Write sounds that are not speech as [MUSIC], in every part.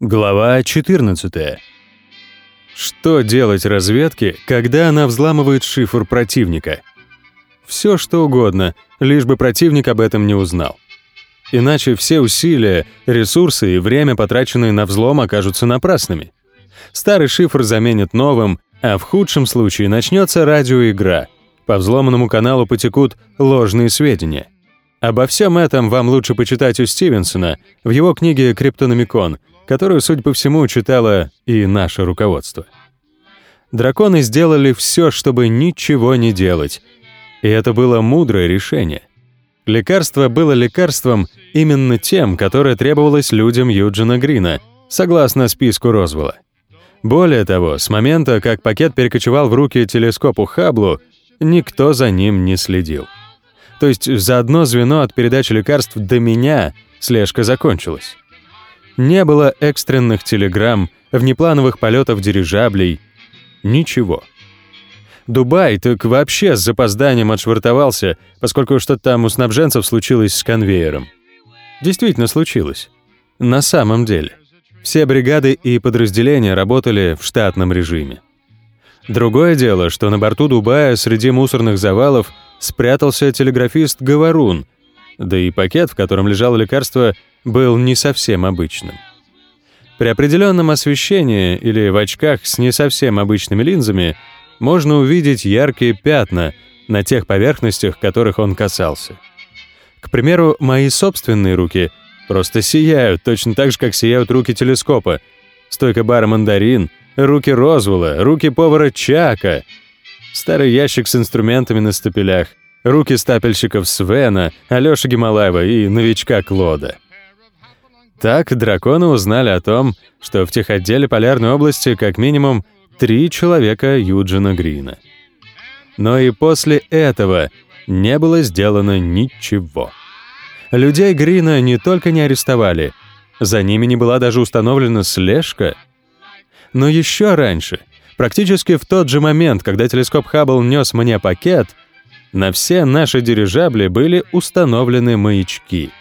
Глава 14. Что делать разведке, когда она взламывает шифр противника? Все что угодно, лишь бы противник об этом не узнал. Иначе все усилия, ресурсы и время, потраченные на взлом, окажутся напрасными. Старый шифр заменят новым, а в худшем случае начнется радиоигра. По взломанному каналу потекут ложные сведения. Обо всем этом вам лучше почитать у Стивенсона в его книге «Криптономикон», которую, судя по всему, читало и наше руководство. Драконы сделали все, чтобы ничего не делать. И это было мудрое решение. Лекарство было лекарством именно тем, которое требовалось людям Юджина Грина, согласно списку Розвелла. Более того, с момента, как пакет перекочевал в руки телескопу Хаблу, никто за ним не следил. То есть за одно звено от передачи лекарств до меня слежка закончилась. Не было экстренных телеграмм, внеплановых полетов дирижаблей. Ничего. Дубай так вообще с запозданием отшвартовался, поскольку что-то там у снабженцев случилось с конвейером. Действительно случилось. На самом деле. Все бригады и подразделения работали в штатном режиме. Другое дело, что на борту Дубая среди мусорных завалов спрятался телеграфист Говорун, да и пакет, в котором лежало лекарство, был не совсем обычным. При определенном освещении или в очках с не совсем обычными линзами можно увидеть яркие пятна на тех поверхностях, которых он касался. К примеру, мои собственные руки просто сияют, точно так же, как сияют руки телескопа. Стойка бара «Мандарин», руки Розвелла, руки повара Чака, старый ящик с инструментами на стапелях, руки стапельщиков Свена, Алёши Гималаева и новичка Клода. Так драконы узнали о том, что в техотделе Полярной области как минимум три человека Юджина Грина. Но и после этого не было сделано ничего. Людей Грина не только не арестовали, за ними не была даже установлена слежка. Но еще раньше, практически в тот же момент, когда телескоп Хаббл нес мне пакет, на все наши дирижабли были установлены маячки —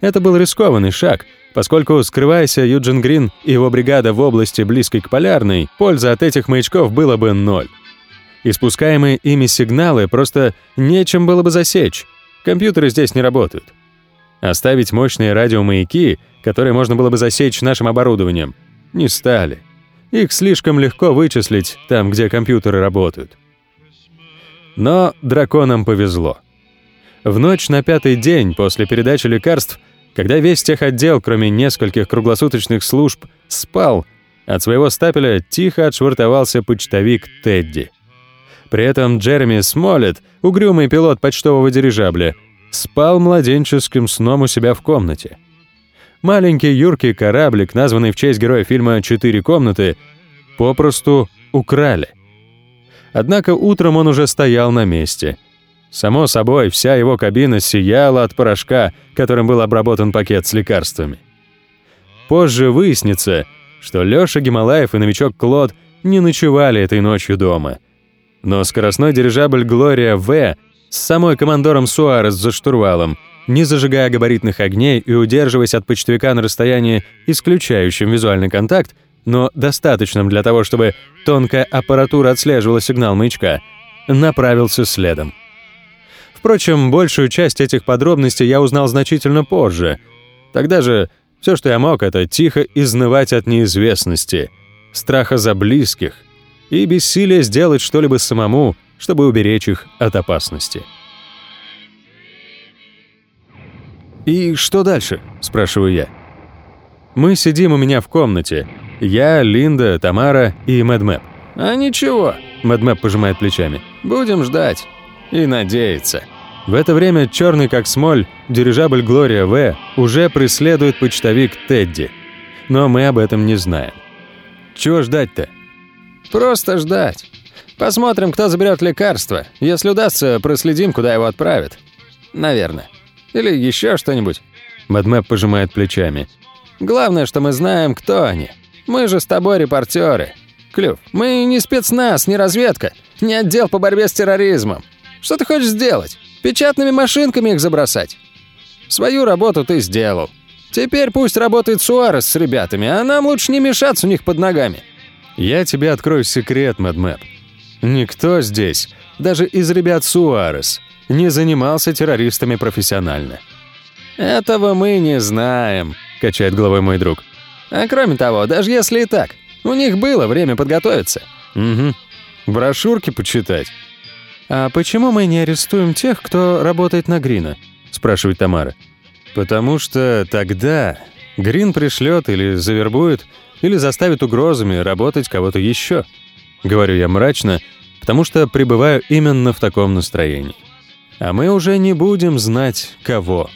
это был рискованный шаг, поскольку, скрываясь Юджин Грин и его бригада в области, близкой к Полярной, польза от этих маячков было бы ноль. Испускаемые ими сигналы просто нечем было бы засечь. Компьютеры здесь не работают. Оставить мощные радиомаяки, которые можно было бы засечь нашим оборудованием, не стали. Их слишком легко вычислить там, где компьютеры работают. Но драконам повезло. В ночь на пятый день после передачи лекарств, когда весь техотдел, кроме нескольких круглосуточных служб, спал, от своего стапеля тихо отшвартовался почтовик Тедди. При этом Джереми Смолет, угрюмый пилот почтового дирижабля, спал младенческим сном у себя в комнате. Маленький юркий кораблик, названный в честь героя фильма «Четыре комнаты», попросту украли. Однако утром он уже стоял на месте — Само собой, вся его кабина сияла от порошка, которым был обработан пакет с лекарствами. Позже выяснится, что Лёша Гималаев и новичок Клод не ночевали этой ночью дома. Но скоростной дирижабль «Глория В» с самой командором Суарес за штурвалом, не зажигая габаритных огней и удерживаясь от почтовика на расстоянии, исключающем визуальный контакт, но достаточным для того, чтобы тонкая аппаратура отслеживала сигнал маячка, направился следом. Впрочем, большую часть этих подробностей я узнал значительно позже. Тогда же все, что я мог, это тихо изнывать от неизвестности, страха за близких и бессилие сделать что-либо самому, чтобы уберечь их от опасности. «И что дальше?» – спрашиваю я. Мы сидим у меня в комнате. Я, Линда, Тамара и Мэдмэп. «А ничего», – Мэдмэп пожимает плечами. «Будем ждать и надеяться». В это время черный как смоль дирижабль «Глория В» уже преследует почтовик Тедди. Но мы об этом не знаем. Чего ждать-то? Просто ждать. Посмотрим, кто заберет лекарство. Если удастся, проследим, куда его отправят. Наверное. Или еще что-нибудь. Мадмэп пожимает плечами. Главное, что мы знаем, кто они. Мы же с тобой репортеры. Клюв, мы не спецназ, не разведка, не отдел по борьбе с терроризмом. Что ты хочешь сделать? Печатными машинками их забросать. Свою работу ты сделал. Теперь пусть работает Суарес с ребятами, а нам лучше не мешаться у них под ногами». «Я тебе открою секрет, Мэдмэп. Никто здесь, даже из ребят Суарес, не занимался террористами профессионально». «Этого мы не знаем», — качает головой мой друг. «А кроме того, даже если и так, у них было время подготовиться». «Угу. Брошюрки почитать». «А почему мы не арестуем тех, кто работает на Грина?» — спрашивает Тамара. «Потому что тогда Грин пришлет или завербует, или заставит угрозами работать кого-то еще», — говорю я мрачно, потому что пребываю именно в таком настроении. А мы уже не будем знать, кого.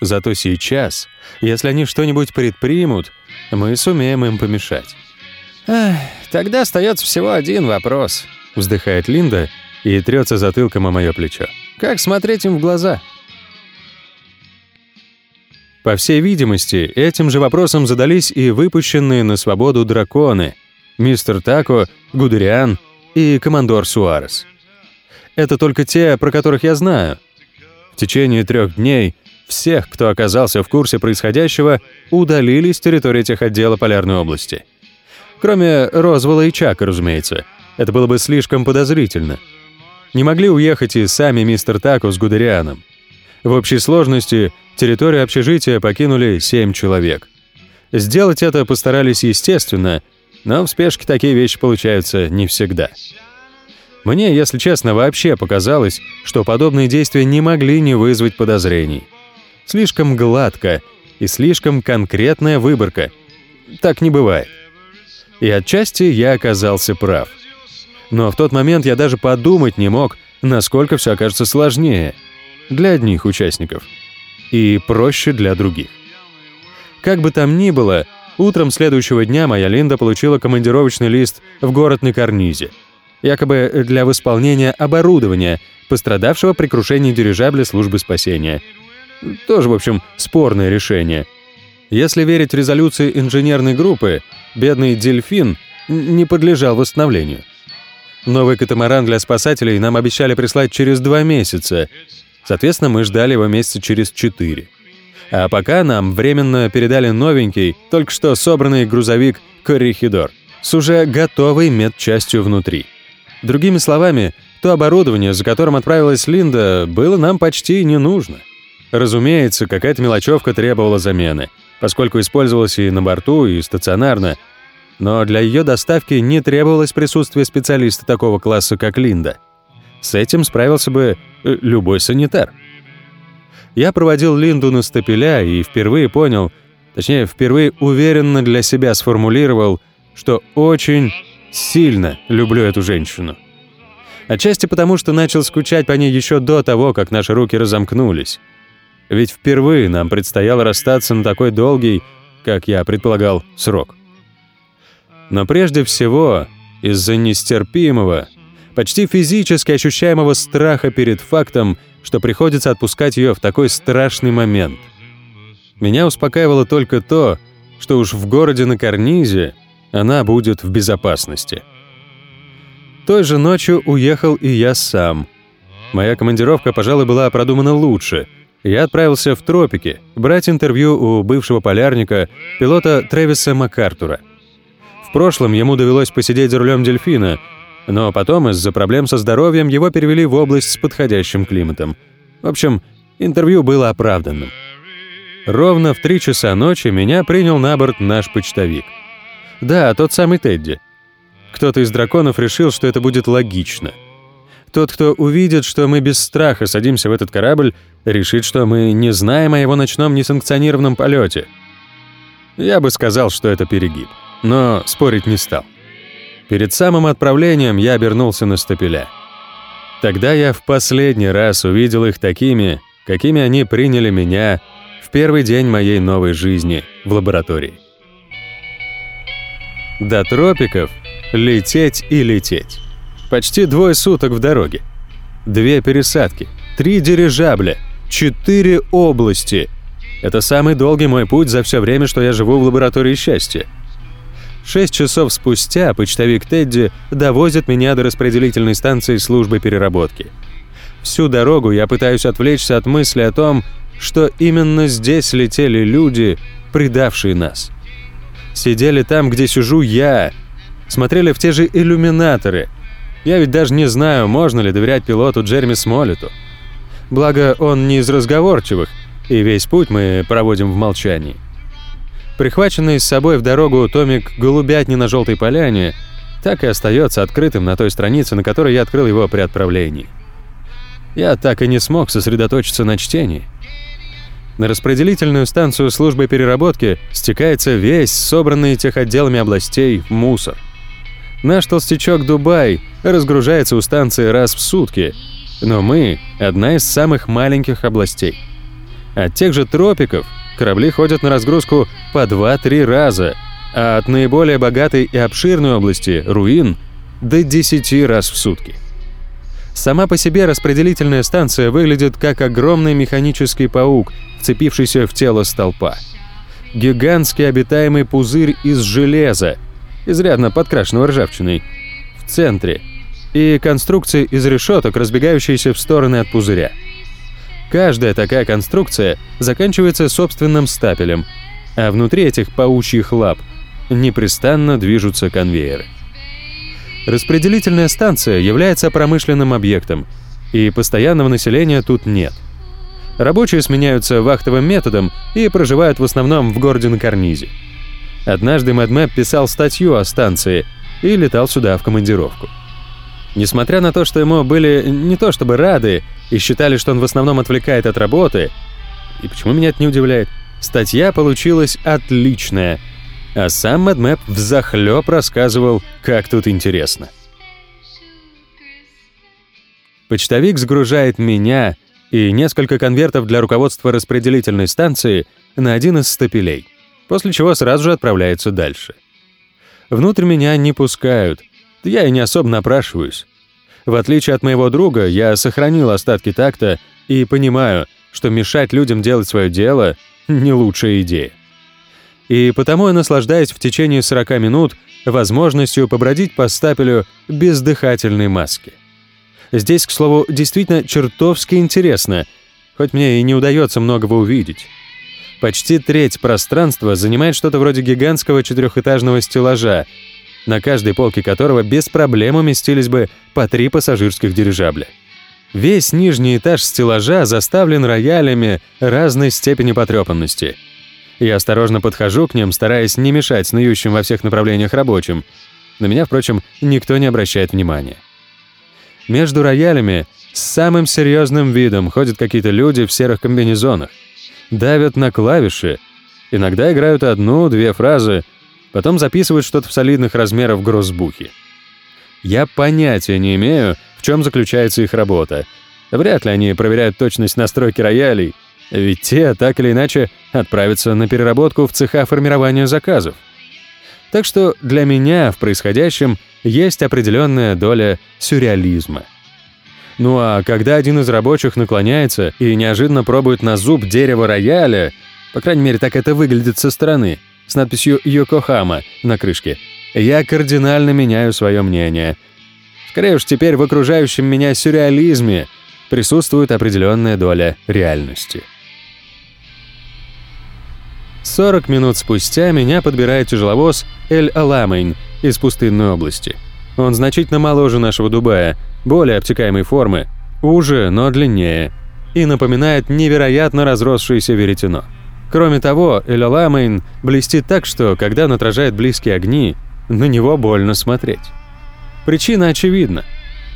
Зато сейчас, если они что-нибудь предпримут, мы сумеем им помешать. «Эх, тогда остается всего один вопрос», — вздыхает Линда и трется затылком о мое плечо. «Как смотреть им в глаза?» По всей видимости, этим же вопросом задались и выпущенные на свободу драконы — мистер Тако, Гудериан и командор Суарес. Это только те, про которых я знаю. В течение трех дней всех, кто оказался в курсе происходящего, удалили с территории техотдела Полярной области. Кроме Розвелла и Чака, разумеется. Это было бы слишком подозрительно. Не могли уехать и сами мистер Тако с Гудерианом. В общей сложности территорию общежития покинули семь человек. Сделать это постарались естественно, но в спешке такие вещи получаются не всегда. Мне, если честно, вообще показалось, что подобные действия не могли не вызвать подозрений. Слишком гладко и слишком конкретная выборка. Так не бывает. И отчасти я оказался прав. Но в тот момент я даже подумать не мог, насколько все окажется сложнее для одних участников и проще для других. Как бы там ни было, утром следующего дня моя Линда получила командировочный лист в город на карнизе, якобы для восполнения оборудования, пострадавшего при крушении дирижабля службы спасения – тоже, в общем, спорное решение. Если верить резолюции инженерной группы, бедный «Дельфин» не подлежал восстановлению. Новый катамаран для спасателей нам обещали прислать через два месяца. Соответственно, мы ждали его месяца через четыре. А пока нам временно передали новенький, только что собранный грузовик «Коррихидор» с уже готовой медчастью внутри. Другими словами, то оборудование, за которым отправилась Линда, было нам почти не нужно. Разумеется, какая-то мелочевка требовала замены, поскольку использовалась и на борту, и стационарно. Но для ее доставки не требовалось присутствие специалиста такого класса, как Линда. С этим справился бы э, любой санитар. Я проводил Линду на стапеля и впервые понял, точнее, впервые уверенно для себя сформулировал, что очень сильно люблю эту женщину. Отчасти потому, что начал скучать по ней еще до того, как наши руки разомкнулись. Ведь впервые нам предстояло расстаться на такой долгий, как я предполагал, срок. Но прежде всего, из-за нестерпимого, почти физически ощущаемого страха перед фактом, что приходится отпускать ее в такой страшный момент. Меня успокаивало только то, что уж в городе на карнизе она будет в безопасности. Той же ночью уехал и я сам. Моя командировка, пожалуй, была продумана лучше — я отправился в тропики брать интервью у бывшего полярника, пилота Трэвиса МакАртура. В прошлом ему довелось посидеть за рулем дельфина, но потом из-за проблем со здоровьем его перевели в область с подходящим климатом. В общем, интервью было оправданным. Ровно в три часа ночи меня принял на борт наш почтовик. Да, тот самый Тедди. Кто-то из драконов решил, что это будет логично — тот, кто увидит, что мы без страха садимся в этот корабль, решит, что мы не знаем о его ночном несанкционированном полете. Я бы сказал, что это перегиб, но спорить не стал. Перед самым отправлением я обернулся на стапеля. Тогда я в последний раз увидел их такими, какими они приняли меня в первый день моей новой жизни в лаборатории. До тропиков лететь и лететь. Почти двое суток в дороге. Две пересадки, три дирижабля, четыре области. Это самый долгий мой путь за все время, что я живу в лаборатории счастья. Шесть часов спустя почтовик Тедди довозит меня до распределительной станции службы переработки. Всю дорогу я пытаюсь отвлечься от мысли о том, что именно здесь летели люди, предавшие нас. Сидели там, где сижу я, смотрели в те же иллюминаторы. Я ведь даже не знаю, можно ли доверять пилоту Джереми Смолету. Благо, он не из разговорчивых, и весь путь мы проводим в молчании. Прихваченный с собой в дорогу томик «Голубятни на желтой поляне» так и остается открытым на той странице, на которой я открыл его при отправлении. Я так и не смог сосредоточиться на чтении. На распределительную станцию службы переработки стекается весь собранный техотделами областей мусор. Наш толстячок Дубай разгружается у станции раз в сутки, но мы – одна из самых маленьких областей. От тех же тропиков корабли ходят на разгрузку по 2-3 раза, а от наиболее богатой и обширной области – руин – до 10 раз в сутки. Сама по себе распределительная станция выглядит как огромный механический паук, вцепившийся в тело столпа. Гигантский обитаемый пузырь из железа, изрядно подкрашенного ржавчиной, в центре, и конструкции из решеток, разбегающиеся в стороны от пузыря. Каждая такая конструкция заканчивается собственным стапелем, а внутри этих паучьих лап непрестанно движутся конвейеры. Распределительная станция является промышленным объектом, и постоянного населения тут нет. Рабочие сменяются вахтовым методом и проживают в основном в городе на карнизе. Однажды Мэдмэп писал статью о станции и летал сюда в командировку. Несмотря на то, что ему были не то чтобы рады и считали, что он в основном отвлекает от работы, и почему меня это не удивляет, статья получилась отличная – а сам Мэдмэп взахлёб рассказывал, как тут интересно. Почтовик сгружает меня и несколько конвертов для руководства распределительной станции на один из стапелей, после чего сразу же отправляется дальше. Внутрь меня не пускают, я и не особо напрашиваюсь. В отличие от моего друга, я сохранил остатки такта и понимаю, что мешать людям делать свое дело — не лучшая идея и потому я наслаждаюсь в течение 40 минут возможностью побродить по стапелю без дыхательной маски. Здесь, к слову, действительно чертовски интересно, хоть мне и не удается многого увидеть. Почти треть пространства занимает что-то вроде гигантского четырехэтажного стеллажа, на каждой полке которого без проблем уместились бы по три пассажирских дирижабля. Весь нижний этаж стеллажа заставлен роялями разной степени потрепанности — я осторожно подхожу к ним, стараясь не мешать снующим во всех направлениях рабочим. На меня, впрочем, никто не обращает внимания. Между роялями с самым серьезным видом ходят какие-то люди в серых комбинезонах. Давят на клавиши. Иногда играют одну-две фразы, потом записывают что-то в солидных размерах гроссбухе. Я понятия не имею, в чем заключается их работа. Вряд ли они проверяют точность настройки роялей, ведь те, так или иначе, отправятся на переработку в цеха формирования заказов. Так что для меня в происходящем есть определенная доля сюрреализма. Ну а когда один из рабочих наклоняется и неожиданно пробует на зуб дерево рояля, по крайней мере так это выглядит со стороны, с надписью «Йокохама» на крышке, я кардинально меняю свое мнение. Скорее уж теперь в окружающем меня сюрреализме присутствует определенная доля реальности. 40 минут спустя меня подбирает тяжеловоз Эль-Аламейн из пустынной области. Он значительно моложе нашего Дубая, более обтекаемой формы, уже, но длиннее, и напоминает невероятно разросшееся веретено. Кроме того, Эль-Аламейн блестит так, что, когда он отражает близкие огни, на него больно смотреть. Причина очевидна.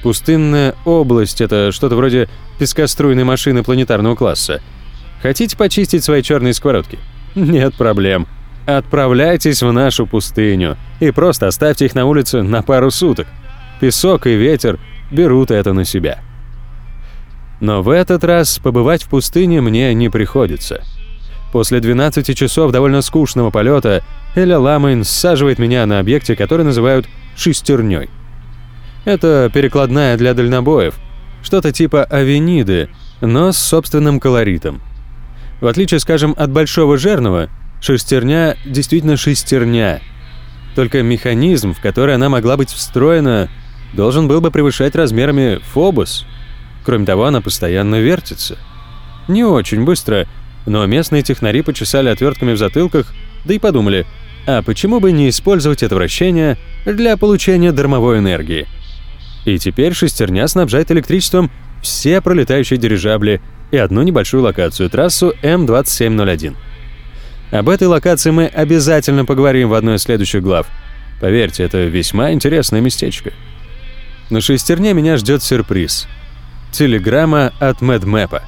Пустынная область — это что-то вроде пескоструйной машины планетарного класса. Хотите почистить свои черные сковородки? Нет проблем. Отправляйтесь в нашу пустыню и просто оставьте их на улице на пару суток. Песок и ветер берут это на себя. Но в этот раз побывать в пустыне мне не приходится. После 12 часов довольно скучного полета Эля Ламейн саживает меня на объекте, который называют «шестерней». Это перекладная для дальнобоев, что-то типа авениды, но с собственным колоритом. В отличие, скажем, от большого жернова, шестерня действительно шестерня. Только механизм, в который она могла быть встроена, должен был бы превышать размерами Фобос. Кроме того, она постоянно вертится. Не очень быстро, но местные технари почесали отвертками в затылках, да и подумали, а почему бы не использовать это вращение для получения дармовой энергии? И теперь шестерня снабжает электричеством все пролетающие дирижабли и одну небольшую локацию, трассу М2701. Об этой локации мы обязательно поговорим в одной из следующих глав. Поверьте, это весьма интересное местечко. На шестерне меня ждет сюрприз. Телеграмма от Мэдмэпа.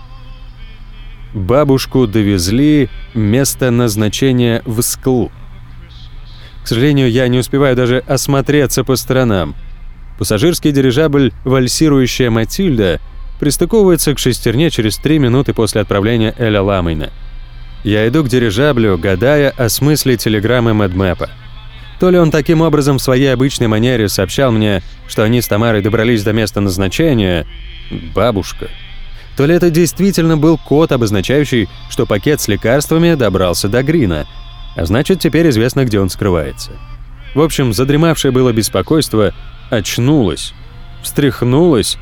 Бабушку довезли, место назначения в Склу. К сожалению, я не успеваю даже осмотреться по сторонам. Пассажирский дирижабль «Вальсирующая Матильда» пристыковывается к шестерне через три минуты после отправления Эля Ламейна. Я иду к дирижаблю, гадая о смысле телеграммы Мэдмэпа. То ли он таким образом в своей обычной манере сообщал мне, что они с Тамарой добрались до места назначения, бабушка, то ли это действительно был код, обозначающий, что пакет с лекарствами добрался до Грина, а значит, теперь известно, где он скрывается. В общем, задремавшее было беспокойство очнулось, встряхнулось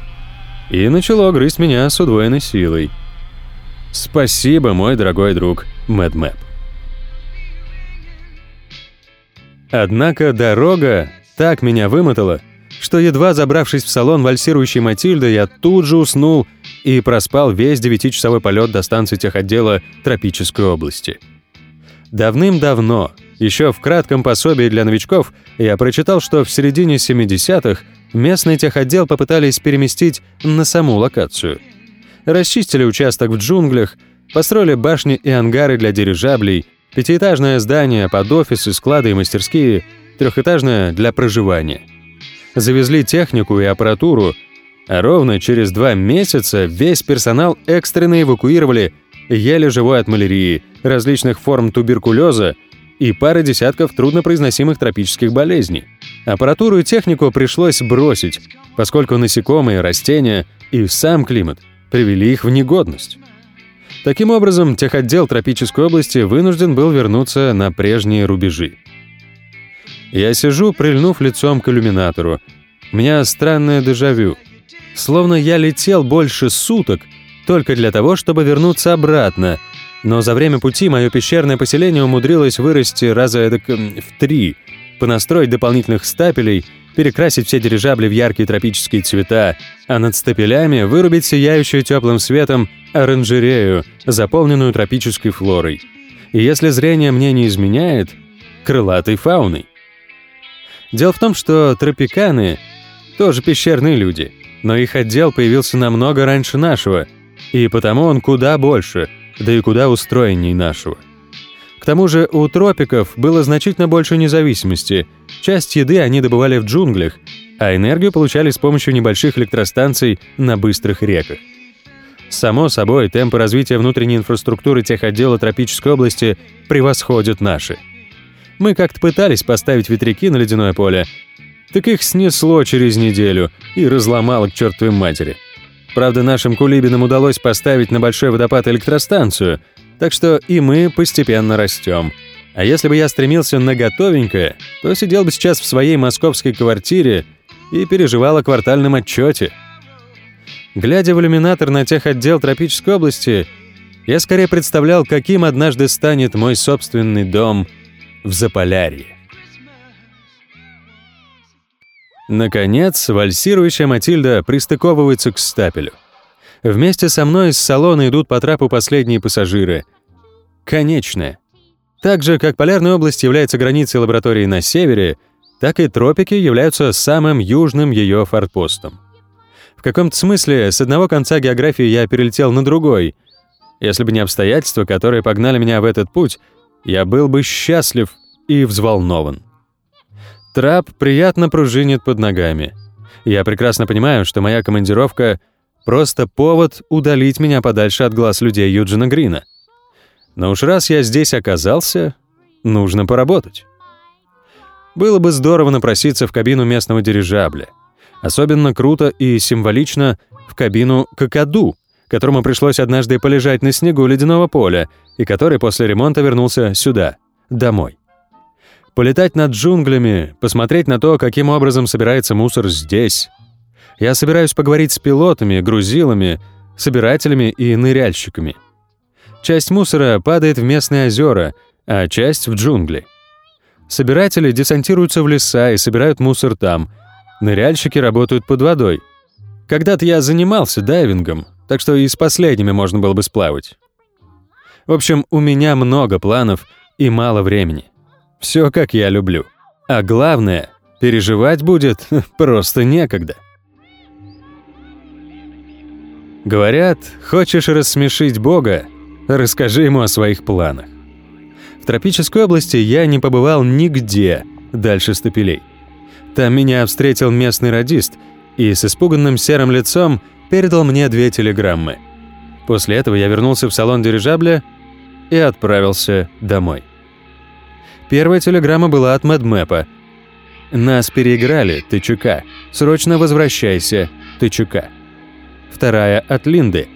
и начало грызть меня с удвоенной силой. Спасибо, мой дорогой друг Мэдмэп. Однако дорога так меня вымотала, что едва забравшись в салон вальсирующей Матильды, я тут же уснул и проспал весь девятичасовой полет до станции техотдела Тропической области. Давным-давно, еще в кратком пособии для новичков, я прочитал, что в середине 70-х местный техотдел попытались переместить на саму локацию. Расчистили участок в джунглях, построили башни и ангары для дирижаблей, пятиэтажное здание под офисы, склады и мастерские, трехэтажное для проживания. Завезли технику и аппаратуру, ровно через два месяца весь персонал экстренно эвакуировали, еле живой от малярии, различных форм туберкулеза и пары десятков труднопроизносимых тропических болезней. Аппаратуру и технику пришлось бросить, поскольку насекомые, растения и сам климат привели их в негодность. Таким образом, техотдел тропической области вынужден был вернуться на прежние рубежи. Я сижу, прильнув лицом к иллюминатору. У меня странное дежавю. Словно я летел больше суток только для того, чтобы вернуться обратно, но за время пути мое пещерное поселение умудрилось вырасти раза эдак в три, понастроить дополнительных стапелей, перекрасить все дирижабли в яркие тропические цвета, а над стапелями вырубить сияющую теплым светом оранжерею, заполненную тропической флорой. И если зрение мне не изменяет, крылатой фауной. Дело в том, что тропиканы тоже пещерные люди, но их отдел появился намного раньше нашего, и потому он куда больше, да и куда устроенней нашего. К тому же у тропиков было значительно больше независимости. Часть еды они добывали в джунглях, а энергию получали с помощью небольших электростанций на быстрых реках. Само собой, темпы развития внутренней инфраструктуры тех отдела тропической области превосходят наши. Мы как-то пытались поставить ветряки на ледяное поле, так их снесло через неделю и разломало к чертовой матери. Правда, нашим кулибинам удалось поставить на большой водопад электростанцию, так что и мы постепенно растем. А если бы я стремился на готовенькое, то сидел бы сейчас в своей московской квартире и переживал о квартальном отчете. Глядя в иллюминатор на тех отдел тропической области, я скорее представлял, каким однажды станет мой собственный дом в Заполярье. Наконец, вальсирующая Матильда пристыковывается к стапелю. Вместе со мной из салона идут по трапу последние пассажиры. Конечная. Так же, как Полярная область является границей лаборатории на севере, так и тропики являются самым южным ее форпостом. В каком-то смысле с одного конца географии я перелетел на другой. Если бы не обстоятельства, которые погнали меня в этот путь, я был бы счастлив и взволнован. Трап приятно пружинит под ногами. Я прекрасно понимаю, что моя командировка — просто повод удалить меня подальше от глаз людей Юджина Грина. Но уж раз я здесь оказался, нужно поработать. Было бы здорово напроситься в кабину местного дирижабля. Особенно круто и символично в кабину «Какаду», которому пришлось однажды полежать на снегу ледяного поля и который после ремонта вернулся сюда, домой. Полетать над джунглями, посмотреть на то, каким образом собирается мусор здесь. Я собираюсь поговорить с пилотами, грузилами, собирателями и ныряльщиками. Часть мусора падает в местные озера, а часть — в джунгли. Собиратели десантируются в леса и собирают мусор там. Ныряльщики работают под водой. Когда-то я занимался дайвингом, так что и с последними можно было бы сплавать. В общем, у меня много планов и мало времени. Все как я люблю. А главное, переживать будет [LAUGHS] просто некогда. Говорят, хочешь рассмешить Бога, расскажи ему о своих планах. В тропической области я не побывал нигде дальше стапелей. Там меня встретил местный радист и с испуганным серым лицом передал мне две телеграммы. После этого я вернулся в салон дирижабля и отправился домой. Первая телеграмма была от Мэдмэпа. «Нас переиграли, Тычука. Срочно возвращайся, Тычука». Вторая от Линды.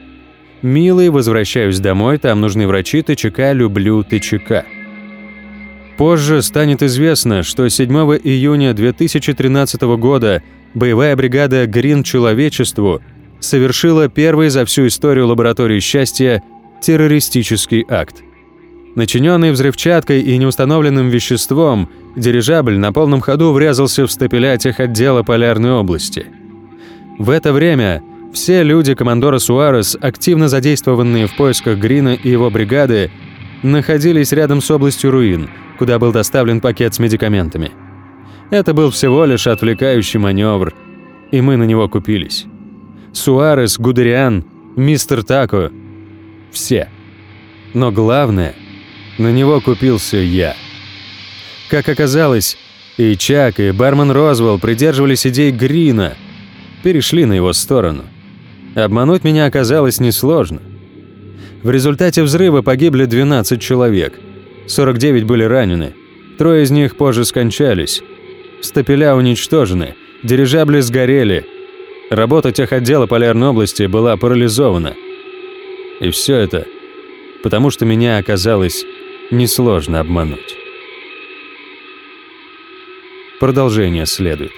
«Милый, возвращаюсь домой, там нужны врачи, ТЧК, люблю ТЧК». Позже станет известно, что 7 июня 2013 года боевая бригада «Грин человечеству» совершила первый за всю историю лаборатории счастья террористический акт. Начиненный взрывчаткой и неустановленным веществом, дирижабль на полном ходу врезался в стапеля отдела Полярной области. В это время все люди командора Суарес, активно задействованные в поисках Грина и его бригады, находились рядом с областью руин, куда был доставлен пакет с медикаментами. Это был всего лишь отвлекающий маневр, и мы на него купились. Суарес, Гудериан, мистер Тако – все. Но главное, на него купился я. Как оказалось, и Чак, и бармен Розвелл придерживались идей Грина, перешли на его сторону. Обмануть меня оказалось несложно. В результате взрыва погибли 12 человек. 49 были ранены. Трое из них позже скончались. Стапеля уничтожены, дирижабли сгорели. Работа техотдела Полярной области была парализована. И все это потому, что меня оказалось несложно обмануть. Продолжение следует.